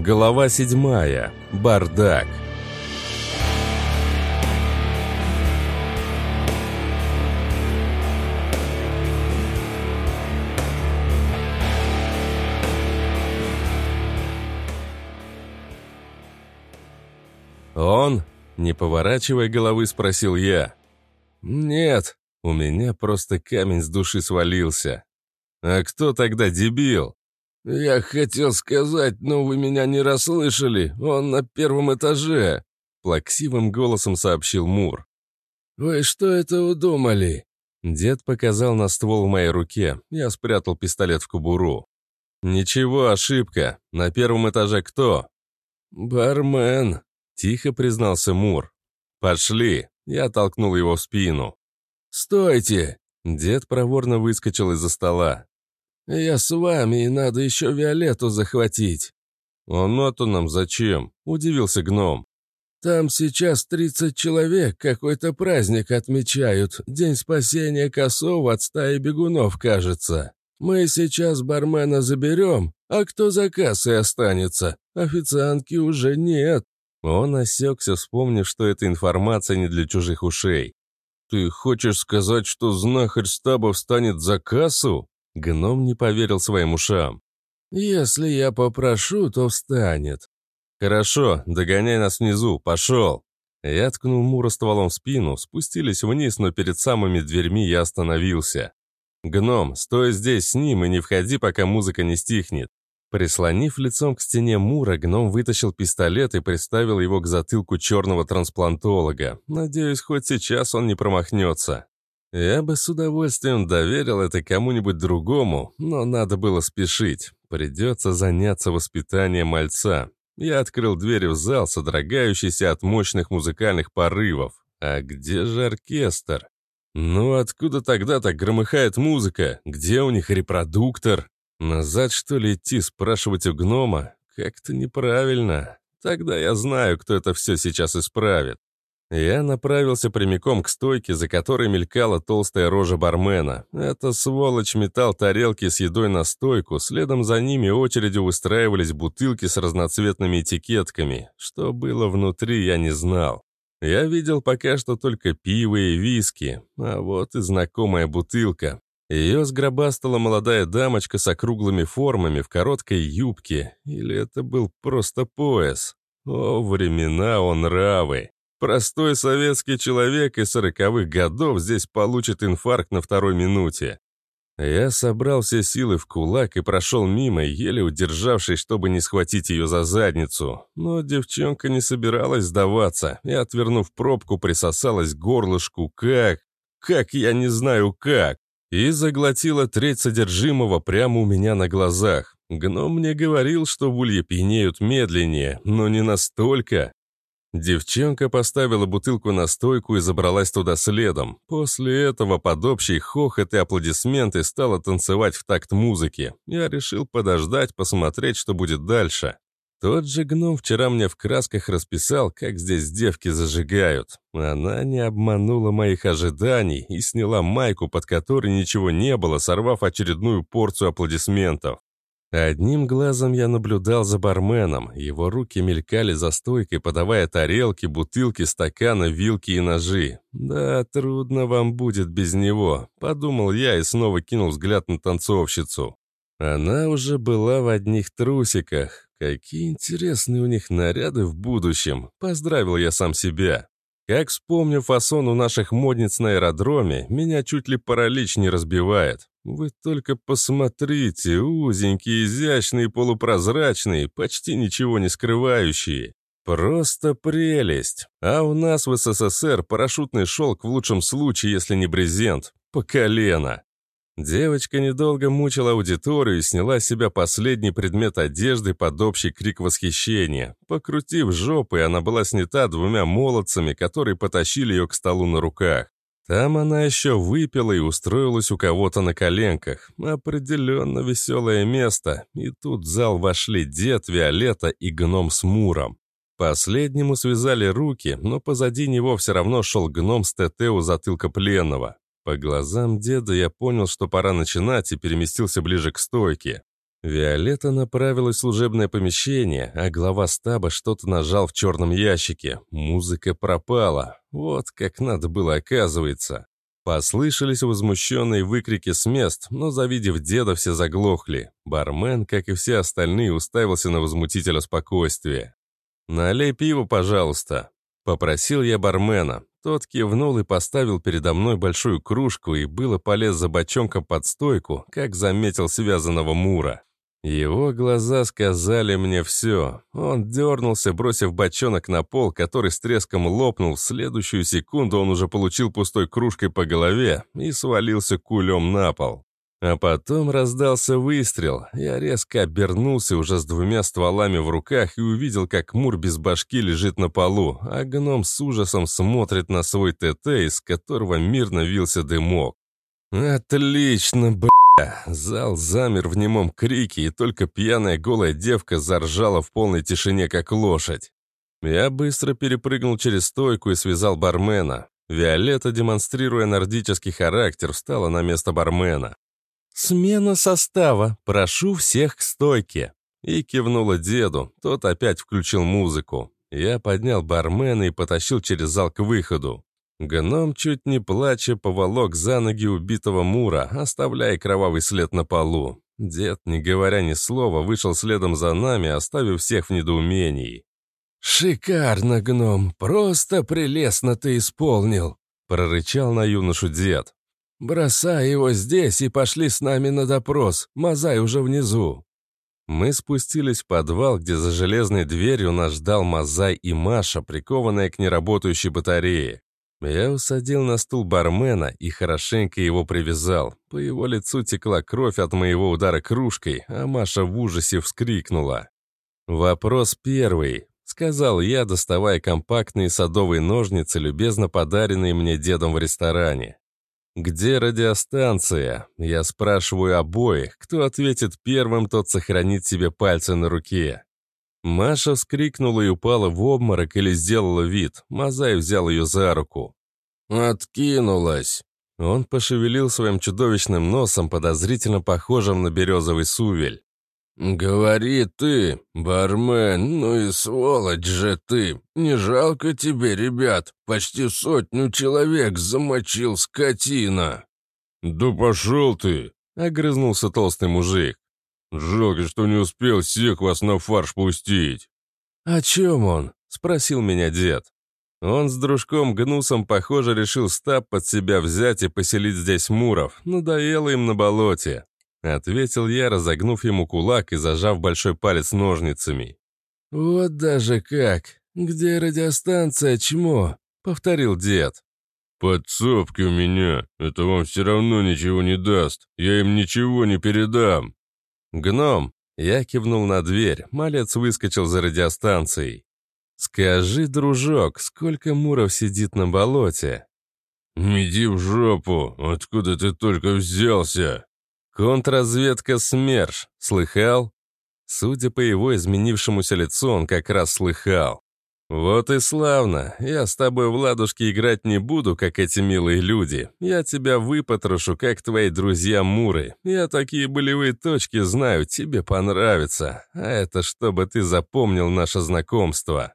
Глава седьмая. Бардак. «Он?» — не поворачивая головы, спросил я. «Нет, у меня просто камень с души свалился. А кто тогда дебил?» «Я хотел сказать, но вы меня не расслышали. Он на первом этаже», — плаксивым голосом сообщил Мур. «Вы что это удумали?» Дед показал на ствол в моей руке. Я спрятал пистолет в кобуру. «Ничего, ошибка. На первом этаже кто?» «Бармен», — тихо признался Мур. «Пошли!» — я толкнул его в спину. «Стойте!» — дед проворно выскочил из-за стола. «Я с вами, и надо еще Виолетту захватить». «Оно-то нам зачем?» — удивился гном. «Там сейчас тридцать человек, какой-то праздник отмечают. День спасения косов от стаи бегунов, кажется. Мы сейчас бармена заберем, а кто за кассой останется? Официантки уже нет». Он осекся, вспомнив, что эта информация не для чужих ушей. «Ты хочешь сказать, что знахарь стаба встанет за кассу?» Гном не поверил своим ушам. «Если я попрошу, то встанет». «Хорошо, догоняй нас внизу, пошел». Я ткнул Мура стволом в спину, спустились вниз, но перед самыми дверьми я остановился. «Гном, стой здесь с ним и не входи, пока музыка не стихнет». Прислонив лицом к стене Мура, гном вытащил пистолет и приставил его к затылку черного трансплантолога. Надеюсь, хоть сейчас он не промахнется. Я бы с удовольствием доверил это кому-нибудь другому, но надо было спешить. Придется заняться воспитанием мальца. Я открыл дверь в зал, содрогающийся от мощных музыкальных порывов. А где же оркестр? Ну откуда тогда так громыхает музыка? Где у них репродуктор? Назад, что ли, идти спрашивать у гнома? Как-то неправильно. Тогда я знаю, кто это все сейчас исправит. Я направился прямиком к стойке, за которой мелькала толстая рожа бармена. Это сволочь метал тарелки с едой на стойку, следом за ними очередью выстраивались бутылки с разноцветными этикетками. Что было внутри, я не знал. Я видел пока что только пиво и виски, а вот и знакомая бутылка. Ее сгробастала молодая дамочка с округлыми формами в короткой юбке. Или это был просто пояс? О, времена он нравы. Простой советский человек из сороковых годов здесь получит инфаркт на второй минуте. Я собрал все силы в кулак и прошел мимо, еле удержавшись, чтобы не схватить ее за задницу. Но девчонка не собиралась сдаваться и, отвернув пробку, присосалась к горлышку как... Как я не знаю как. И заглотила треть содержимого прямо у меня на глазах. Гном мне говорил, что вульи пьянеют медленнее, но не настолько. Девчонка поставила бутылку на стойку и забралась туда следом. После этого под общий хохот и аплодисменты стала танцевать в такт музыки. Я решил подождать, посмотреть, что будет дальше. Тот же гном вчера мне в красках расписал, как здесь девки зажигают. Она не обманула моих ожиданий и сняла майку, под которой ничего не было, сорвав очередную порцию аплодисментов. Одним глазом я наблюдал за барменом. Его руки мелькали за стойкой, подавая тарелки, бутылки, стаканы, вилки и ножи. «Да, трудно вам будет без него», — подумал я и снова кинул взгляд на танцовщицу. Она уже была в одних трусиках. Какие интересные у них наряды в будущем. Поздравил я сам себя. Как вспомню фасон у наших модниц на аэродроме, меня чуть ли паралич не разбивает. Вы только посмотрите, узенькие, изящные, полупрозрачные, почти ничего не скрывающие. Просто прелесть. А у нас в СССР парашютный шелк в лучшем случае, если не брезент, по колено. Девочка недолго мучила аудиторию и сняла с себя последний предмет одежды под общий крик восхищения. Покрутив жопой, она была снята двумя молодцами, которые потащили ее к столу на руках. Там она еще выпила и устроилась у кого-то на коленках. Определенно веселое место. И тут в зал вошли дед, Виолетта и гном с Муром. Последнему связали руки, но позади него все равно шел гном с ТТ у затылка пленного. По глазам деда я понял, что пора начинать, и переместился ближе к стойке. Виолетта направилась в служебное помещение, а глава стаба что-то нажал в черном ящике. Музыка пропала. Вот как надо было, оказывается. Послышались возмущенные выкрики с мест, но, завидев деда, все заглохли. Бармен, как и все остальные, уставился на возмутителя спокойствия. «Налей пиво, пожалуйста», — попросил я бармена. Тот кивнул и поставил передо мной большую кружку, и было полез за бочонком под стойку, как заметил связанного Мура. Его глаза сказали мне все. Он дернулся, бросив бочонок на пол, который с треском лопнул. В следующую секунду он уже получил пустой кружкой по голове и свалился кулем на пол. А потом раздался выстрел. Я резко обернулся уже с двумя стволами в руках и увидел, как Мур без башки лежит на полу, а гном с ужасом смотрит на свой ТТ, из которого мирно вился дымок. «Отлично, б***!» Зал замер в немом крике, и только пьяная голая девка заржала в полной тишине, как лошадь. Я быстро перепрыгнул через стойку и связал бармена. Виолетта, демонстрируя нордический характер, встала на место бармена. «Смена состава. Прошу всех к стойке». И кивнула деду. Тот опять включил музыку. Я поднял бармена и потащил через зал к выходу. Гном, чуть не плача, поволок за ноги убитого Мура, оставляя кровавый след на полу. Дед, не говоря ни слова, вышел следом за нами, оставив всех в недоумении. «Шикарно, гном! Просто прелестно ты исполнил!» — прорычал на юношу дед. «Бросай его здесь и пошли с нами на допрос. Мазай уже внизу». Мы спустились в подвал, где за железной дверью нас ждал Мазай и Маша, прикованная к неработающей батарее. Я усадил на стул бармена и хорошенько его привязал. По его лицу текла кровь от моего удара кружкой, а Маша в ужасе вскрикнула. «Вопрос первый», — сказал я, доставая компактные садовые ножницы, любезно подаренные мне дедом в ресторане. «Где радиостанция?» Я спрашиваю обоих. Кто ответит первым, тот сохранит себе пальцы на руке. Маша вскрикнула и упала в обморок или сделала вид. Мазай взял ее за руку. «Откинулась!» Он пошевелил своим чудовищным носом, подозрительно похожим на березовый сувель. «Говори ты, бармен, ну и сволочь же ты! Не жалко тебе, ребят? Почти сотню человек замочил скотина!» «Да пошел ты!» — огрызнулся толстый мужик. «Жалко, что не успел всех вас на фарш пустить». «О чем он?» — спросил меня дед. Он с дружком Гнусом, похоже, решил стаб под себя взять и поселить здесь муров. Надоело им на болоте. Ответил я, разогнув ему кулак и зажав большой палец ножницами. «Вот даже как! Где радиостанция, чмо?» — повторил дед. «Подсобки у меня. Это вам все равно ничего не даст. Я им ничего не передам». «Гном!» Я кивнул на дверь. Малец выскочил за радиостанцией. «Скажи, дружок, сколько муров сидит на болоте?» «Иди в жопу! Откуда ты только взялся?» «Контрразведка СМЕРШ. Слыхал?» Судя по его изменившемуся лицу, он как раз слыхал. «Вот и славно. Я с тобой в ладушки играть не буду, как эти милые люди. Я тебя выпотрошу, как твои друзья-муры. Я такие болевые точки знаю, тебе понравится. А это чтобы ты запомнил наше знакомство».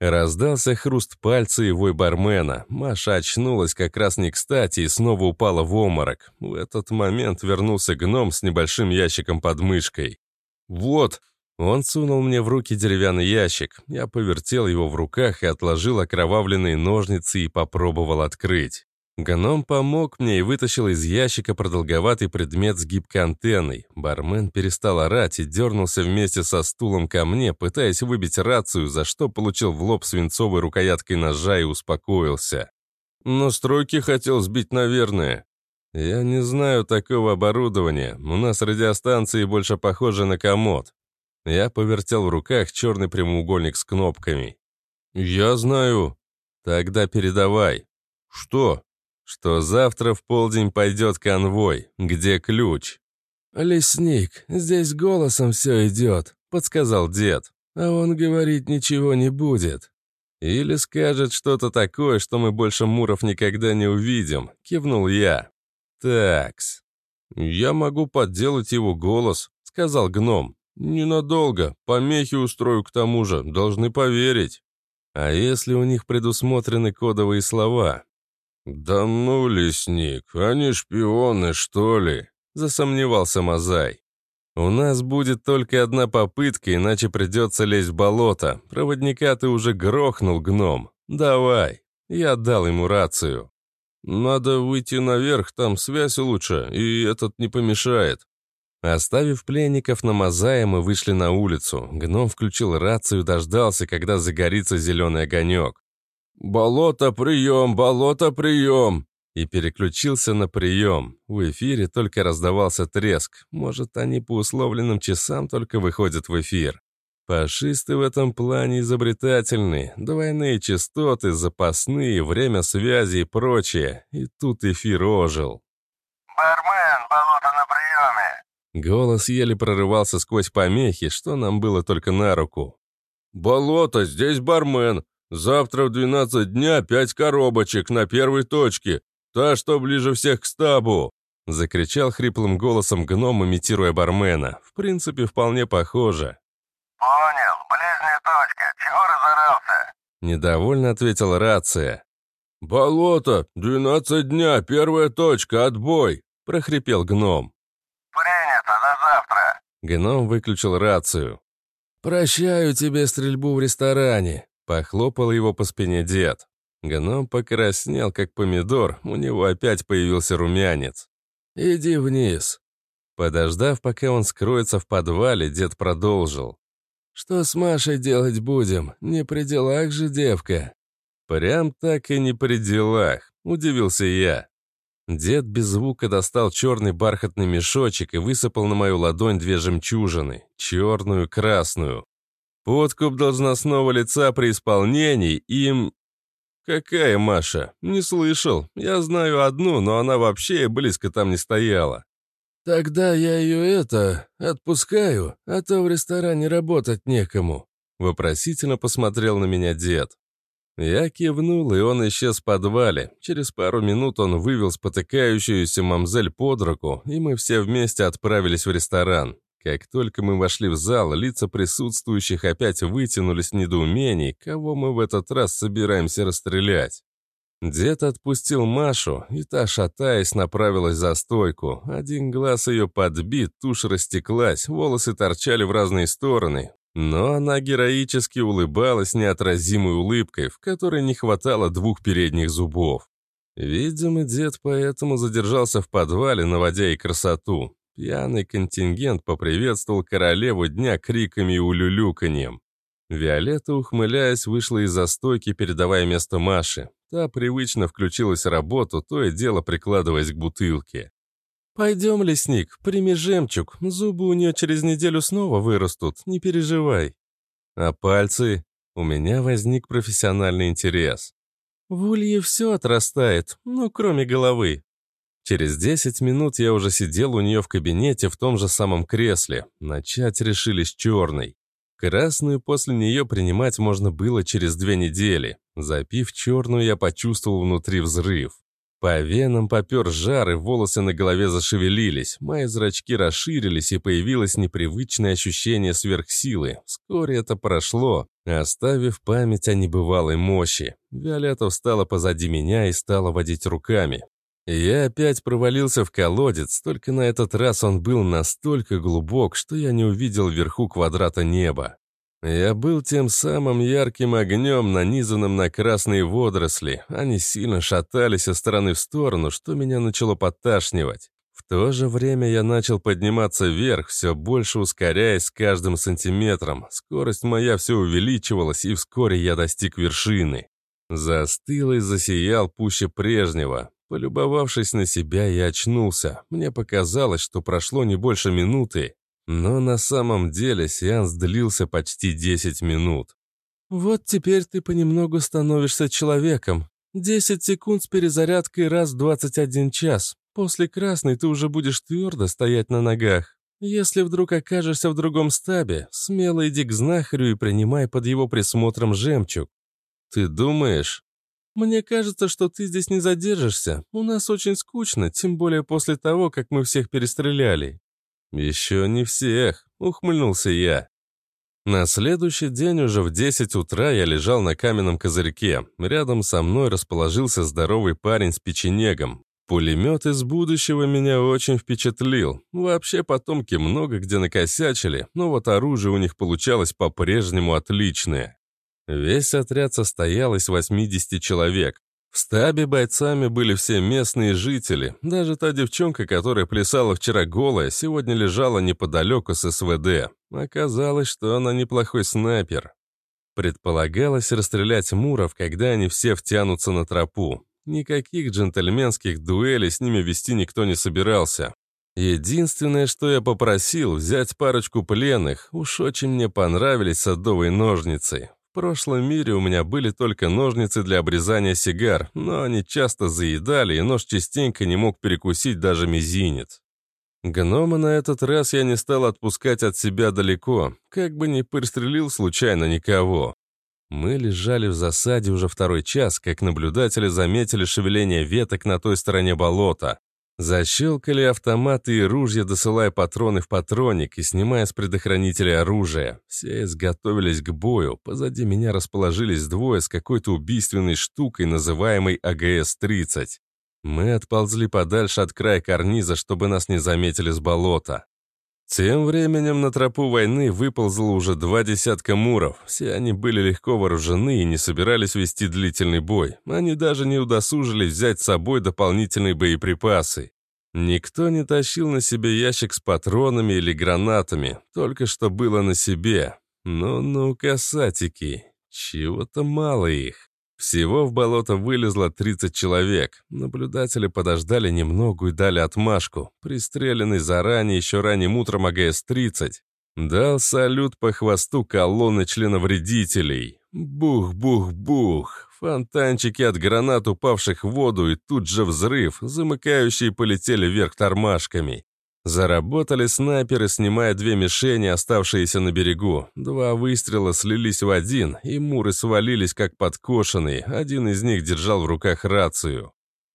Раздался хруст пальца и бармена. Маша очнулась как раз не кстати и снова упала в оморок. В этот момент вернулся гном с небольшим ящиком под мышкой. «Вот», он сунул мне в руки деревянный ящик. Я повертел его в руках и отложил окровавленные ножницы и попробовал открыть. Гном помог мне и вытащил из ящика продолговатый предмет с гибкой антенной. Бармен перестал орать и дернулся вместе со стулом ко мне, пытаясь выбить рацию, за что получил в лоб свинцовой рукояткой ножа и успокоился. Но стройки хотел сбить, наверное. Я не знаю такого оборудования. У нас радиостанции больше похожи на комод. Я повертел в руках черный прямоугольник с кнопками. «Я знаю». «Тогда передавай». «Что?» «Что завтра в полдень пойдет конвой. Где ключ?» «Лесник, здесь голосом все идет», — подсказал дед. «А он говорить ничего не будет». «Или скажет что-то такое, что мы больше Муров никогда не увидим», — кивнул я. «Такс. Я могу подделать его голос», сказал гном. «Ненадолго. Помехи устрою к тому же. Должны поверить». «А если у них предусмотрены кодовые слова?» «Да ну, лесник, они шпионы, что ли?» — засомневался Мазай. «У нас будет только одна попытка, иначе придется лезть в болото. Проводника ты уже грохнул, гном. Давай». Я дал ему рацию. «Надо выйти наверх, там связь лучше, и этот не помешает». Оставив пленников на Мазае, мы вышли на улицу. Гном включил рацию, дождался, когда загорится зеленый огонек. «Болото, прием! Болото, прием!» И переключился на прием. В эфире только раздавался треск. Может, они по условленным часам только выходят в эфир. Фашисты в этом плане изобретательны. Двойные частоты, запасные, время связи и прочее. И тут эфир ожил. «Бармен, болото на приеме!» Голос еле прорывался сквозь помехи, что нам было только на руку. «Болото, здесь бармен. Завтра в 12 дня пять коробочек на первой точке. Та, что ближе всех к стабу!» Закричал хриплым голосом гном, имитируя бармена. В принципе, вполне похоже. «Понял, ближняя точка, чего разорался?» Недовольно ответила рация. «Болото, двенадцать дня, первая точка, отбой!» прохрипел гном. Гном выключил рацию. «Прощаю тебе стрельбу в ресторане», — похлопал его по спине дед. Гном покраснел, как помидор, у него опять появился румянец. «Иди вниз». Подождав, пока он скроется в подвале, дед продолжил. «Что с Машей делать будем? Не при делах же девка?» «Прям так и не при делах», — удивился я. Дед без звука достал черный бархатный мешочек и высыпал на мою ладонь две жемчужины, черную и красную. Подкуп должностного лица при исполнении им... Какая Маша? Не слышал. Я знаю одну, но она вообще близко там не стояла. «Тогда я ее это, отпускаю, а то в ресторане работать некому», вопросительно посмотрел на меня дед. Я кивнул, и он исчез в подвале. Через пару минут он вывел спотыкающуюся мамзель под руку, и мы все вместе отправились в ресторан. Как только мы вошли в зал, лица присутствующих опять вытянулись в недоумении, кого мы в этот раз собираемся расстрелять. Дед отпустил Машу, и та, шатаясь, направилась за стойку. Один глаз ее подбит, тушь растеклась, волосы торчали в разные стороны. Но она героически улыбалась неотразимой улыбкой, в которой не хватало двух передних зубов. Видимо, дед поэтому задержался в подвале, наводя ей красоту. Пьяный контингент поприветствовал королеву дня криками и улюлюканьем. Виолетта, ухмыляясь, вышла из застойки, передавая место Маше. Та привычно включилась в работу, то и дело прикладываясь к бутылке. «Пойдем, лесник, прими жемчуг. Зубы у нее через неделю снова вырастут, не переживай». «А пальцы?» У меня возник профессиональный интерес. В улье все отрастает, ну, кроме головы. Через 10 минут я уже сидел у нее в кабинете в том же самом кресле. Начать решили с черной. Красную после нее принимать можно было через две недели. Запив черную, я почувствовал внутри взрыв. По венам попер жар, и волосы на голове зашевелились. Мои зрачки расширились, и появилось непривычное ощущение сверхсилы. Вскоре это прошло, оставив память о небывалой мощи. Виолетта встала позади меня и стала водить руками. Я опять провалился в колодец, только на этот раз он был настолько глубок, что я не увидел вверху квадрата неба. Я был тем самым ярким огнем, нанизанным на красные водоросли. Они сильно шатались со стороны в сторону, что меня начало подташнивать. В то же время я начал подниматься вверх, все больше ускоряясь с каждым сантиметром. Скорость моя все увеличивалась, и вскоре я достиг вершины. Застыл и засиял пуще прежнего. Полюбовавшись на себя, я очнулся. Мне показалось, что прошло не больше минуты, но на самом деле сеанс длился почти 10 минут. «Вот теперь ты понемногу становишься человеком. 10 секунд с перезарядкой раз в 21 час. После красной ты уже будешь твердо стоять на ногах. Если вдруг окажешься в другом стабе, смело иди к знахарю и принимай под его присмотром жемчуг. Ты думаешь, «Мне кажется, что ты здесь не задержишься. У нас очень скучно, тем более после того, как мы всех перестреляли». «Еще не всех», — ухмыльнулся я. На следующий день уже в 10 утра я лежал на каменном козырьке. Рядом со мной расположился здоровый парень с печенегом. Пулемет из будущего меня очень впечатлил. Вообще потомки много где накосячили, но вот оружие у них получалось по-прежнему отличное. Весь отряд состоял из 80 человек. В стабе бойцами были все местные жители. Даже та девчонка, которая плясала вчера голая, сегодня лежала неподалеку с СВД. Оказалось, что она неплохой снайпер. Предполагалось расстрелять муров, когда они все втянутся на тропу. Никаких джентльменских дуэлей с ними вести никто не собирался. Единственное, что я попросил, взять парочку пленных. Уж очень мне понравились садовые ножницы. Прошлом мире у меня были только ножницы для обрезания сигар, но они часто заедали, и нож частенько не мог перекусить даже мизинец. Гнома на этот раз я не стал отпускать от себя далеко, как бы не пристрелил случайно никого. Мы лежали в засаде уже второй час, как наблюдатели заметили шевеление веток на той стороне болота. Защелкали автоматы и ружья, досылая патроны в патронник и снимая с предохранителя оружие. Все изготовились к бою. Позади меня расположились двое с какой-то убийственной штукой, называемой АГС-30. Мы отползли подальше от края карниза, чтобы нас не заметили с болота. Тем временем на тропу войны выползло уже два десятка муров. Все они были легко вооружены и не собирались вести длительный бой. Они даже не удосужились взять с собой дополнительные боеприпасы. Никто не тащил на себе ящик с патронами или гранатами, только что было на себе. Ну-ну, касатики, чего-то мало их. Всего в болото вылезло 30 человек. Наблюдатели подождали немного и дали отмашку. Пристреленный заранее еще ранним утром АГС-30 дал салют по хвосту колонны членовредителей. Бух-бух-бух. Фонтанчики от гранат, упавших в воду, и тут же взрыв. Замыкающие полетели вверх тормашками. Заработали снайперы, снимая две мишени, оставшиеся на берегу. Два выстрела слились в один, и муры свалились как подкошенные. Один из них держал в руках рацию.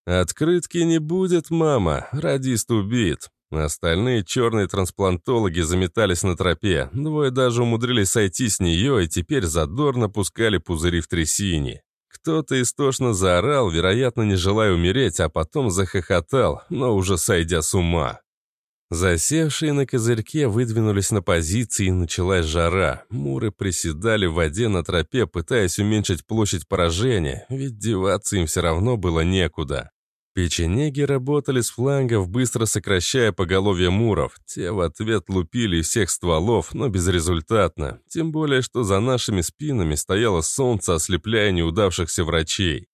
«Открытки не будет, мама, радист убит». Остальные черные трансплантологи заметались на тропе. Двое даже умудрились сойти с нее и теперь задорно пускали пузыри в трясине. Кто-то истошно заорал, вероятно, не желая умереть, а потом захохотал, но уже сойдя с ума. Засевшие на козырьке выдвинулись на позиции, и началась жара. Муры приседали в воде на тропе, пытаясь уменьшить площадь поражения, ведь деваться им все равно было некуда. Печенеги работали с флангов, быстро сокращая поголовье муров. Те в ответ лупили всех стволов, но безрезультатно. Тем более, что за нашими спинами стояло солнце, ослепляя неудавшихся врачей.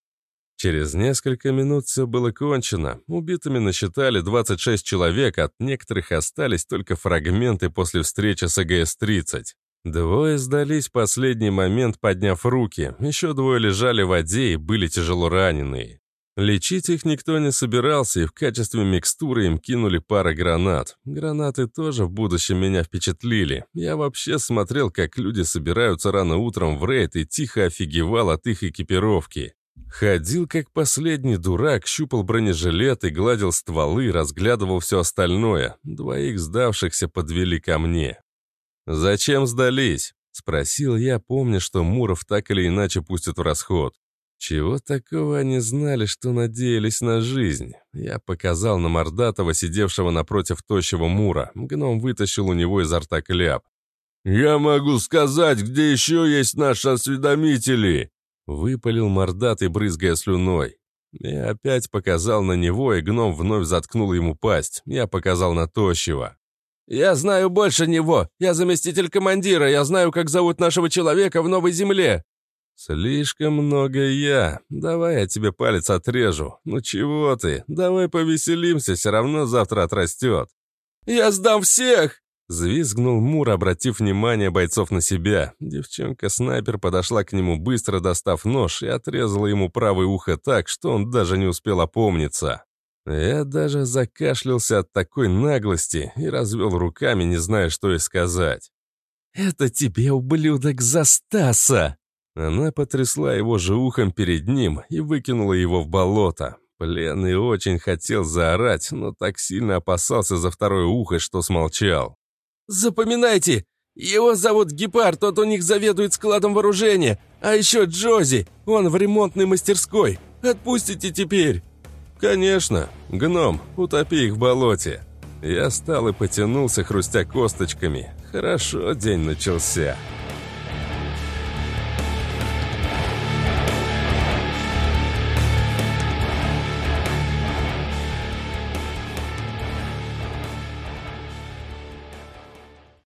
Через несколько минут все было кончено. Убитыми насчитали 26 человек, от некоторых остались только фрагменты после встречи с АГС-30. Двое сдались в последний момент, подняв руки. Еще двое лежали в воде и были тяжело раненые. Лечить их никто не собирался, и в качестве микстуры им кинули пара гранат. Гранаты тоже в будущем меня впечатлили. Я вообще смотрел, как люди собираются рано утром в рейд и тихо офигевал от их экипировки. Ходил как последний дурак, щупал бронежилет и гладил стволы, разглядывал все остальное. Двоих сдавшихся подвели ко мне. «Зачем сдались?» — спросил я, помня, что Муров так или иначе пустят в расход. Чего такого они знали, что надеялись на жизнь? Я показал на Мордатова, сидевшего напротив тощего Мура. Гном вытащил у него изо рта кляп. «Я могу сказать, где еще есть наши осведомители!» Выпалил мордатый, брызгая слюной. Я опять показал на него, и гном вновь заткнул ему пасть. Я показал на тощего. «Я знаю больше него! Я заместитель командира! Я знаю, как зовут нашего человека в Новой Земле!» «Слишком много я. Давай я тебе палец отрежу. Ну чего ты? Давай повеселимся, все равно завтра отрастет». «Я сдам всех!» Звизгнул Мур, обратив внимание бойцов на себя. Девчонка-снайпер подошла к нему быстро, достав нож, и отрезала ему правое ухо так, что он даже не успел опомниться. Я даже закашлялся от такой наглости и развел руками, не зная, что и сказать. «Это тебе, ублюдок, за Стаса!» Она потрясла его же ухом перед ним и выкинула его в болото. Пленный очень хотел заорать, но так сильно опасался за второе ухо, что смолчал. «Запоминайте! Его зовут Гепард, тот у них заведует складом вооружения. А еще Джози, он в ремонтной мастерской. Отпустите теперь!» «Конечно. Гном, утопи их в болоте». Я встал и потянулся, хрустя косточками. Хорошо день начался.